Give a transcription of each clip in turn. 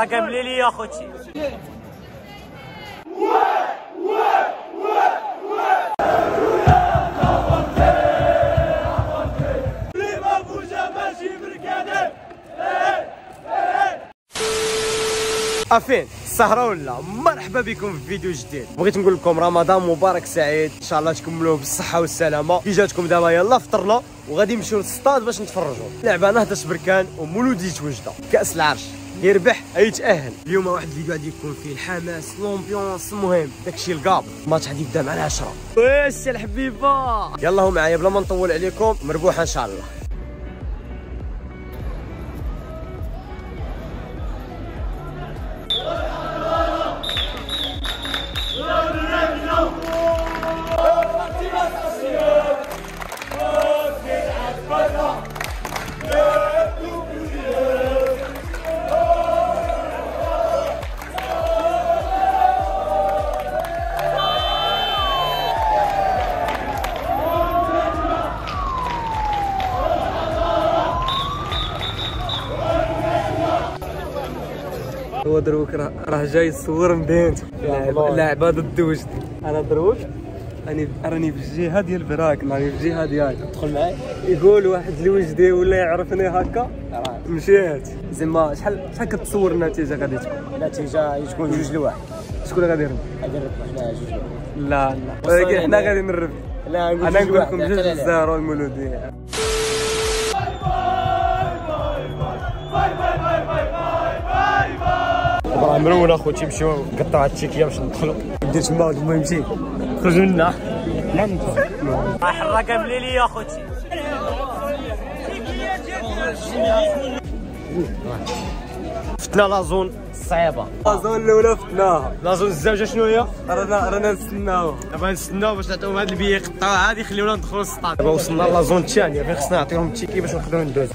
حرقه مليلي يا خوتي أفين السهرة ولا؟ مرحبا بكم في فيديو جديد. بغيت نقول لكم رمضان مبارك سعيد. إن شاء الله تكملوه بالصحة والسلامة. كي جاتكم دابا يلا فطرنا وغادي نمشيو للصطاد باش نتفرجوا. لعبة نهضة بركان ومولودية وجدة كأس العرش. يربح يتأهل. اليوم واحد الفيديو غادي يكون فيه الحماس لومبيونس المهم داكشي القاب. الماتش غادي يبدا مع العشرة. واش الحبيبة. يلا هو معايا بلا ما نطول عليكم مربوحة إن شاء الله. هو دروك راه جاي يصور مدينته لاعبه ضد وجدي أنا دروك؟ راني راني في الجهة ديال براك. راني في الجهة ديالك. دخل معايا. يقول واحد الوجدي ولا يعرفني هكا. مشيت. زعما شحال شحال كتصور النتيجة غادي تكون؟ النتيجة تكون جوج لواحد. شكون غادي يربح غادي نربحوا حنا جوج لواحد. لا لا. ولكن حنا غادي نربح لا أنا نقول لكم جوج. الزهره المولوديه مرون اخوتي نمشيو نقطعوا هاد ال ticket باش ندخلوا دير تما المهم يمشي خرجوا لنا لا ندخل حرقه مليلي يا اخوتي فتنا la zone صعيبة. ال zone الأولى فتناها la zone الزوجة شنو هي؟ رانا رانا نستناو. دابا نستناو باش نعطيهم هاد البيه يقطعوا عادي يخليونا ندخلوا للسطاد دابا وصلنا la zone الثانية فين خصنا نعطيهم ال ticket باش نقدروا ندوزو.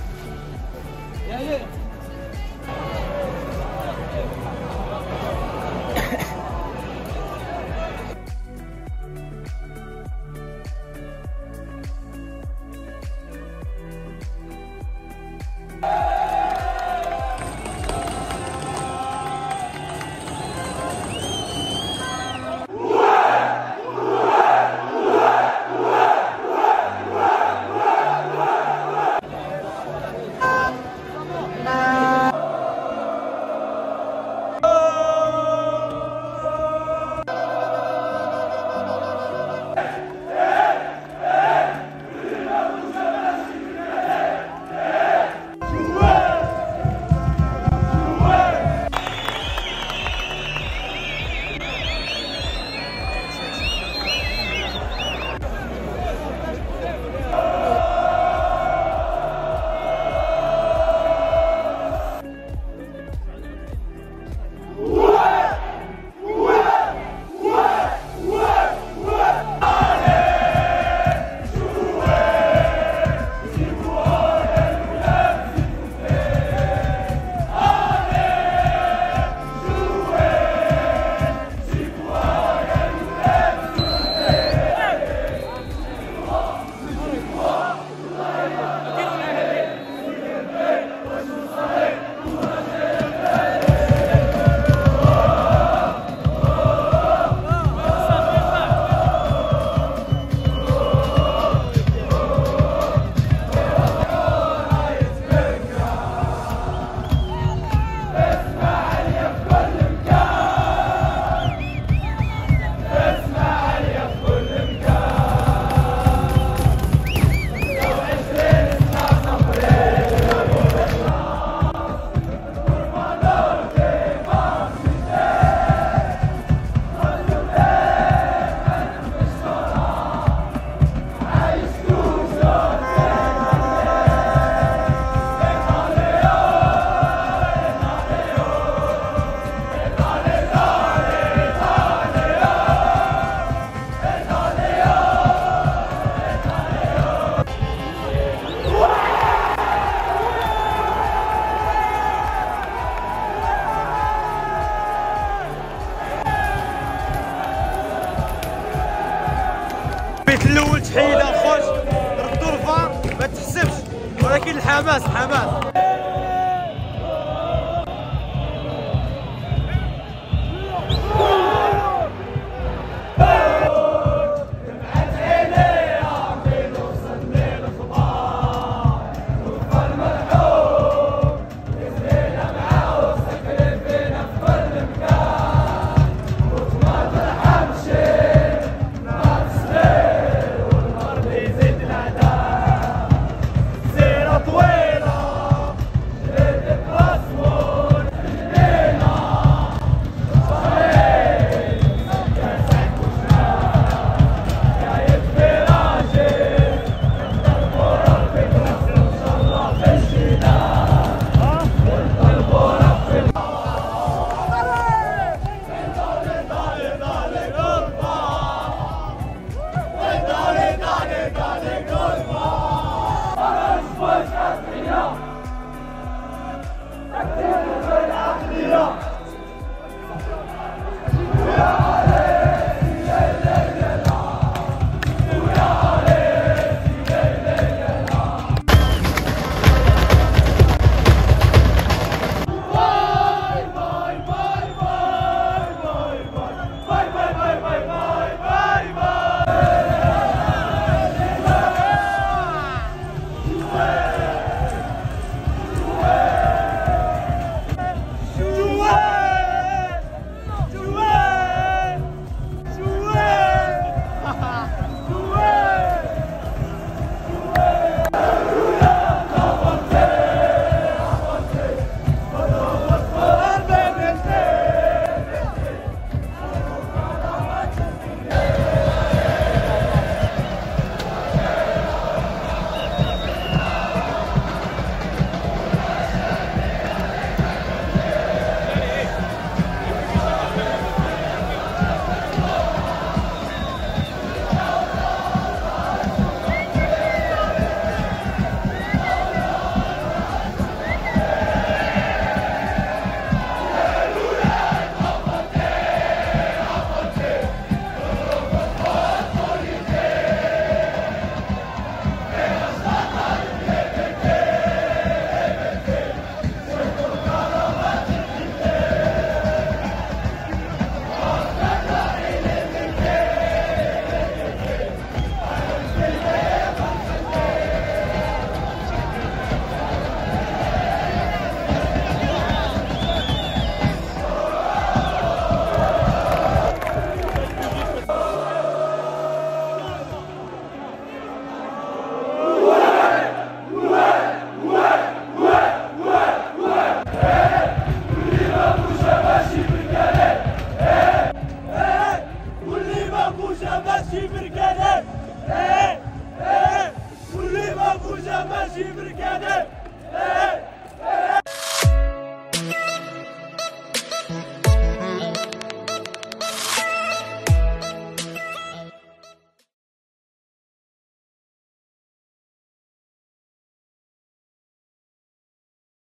الحماس حماس.